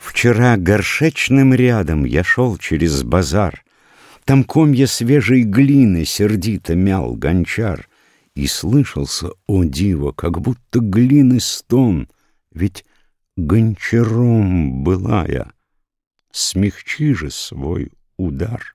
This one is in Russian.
Вчера горшечным рядом я шел через базар, Там комья свежей глины сердито мял гончар, И слышался, о диво, как будто глины стон, Ведь гончаром была я, смягчи же свой удар.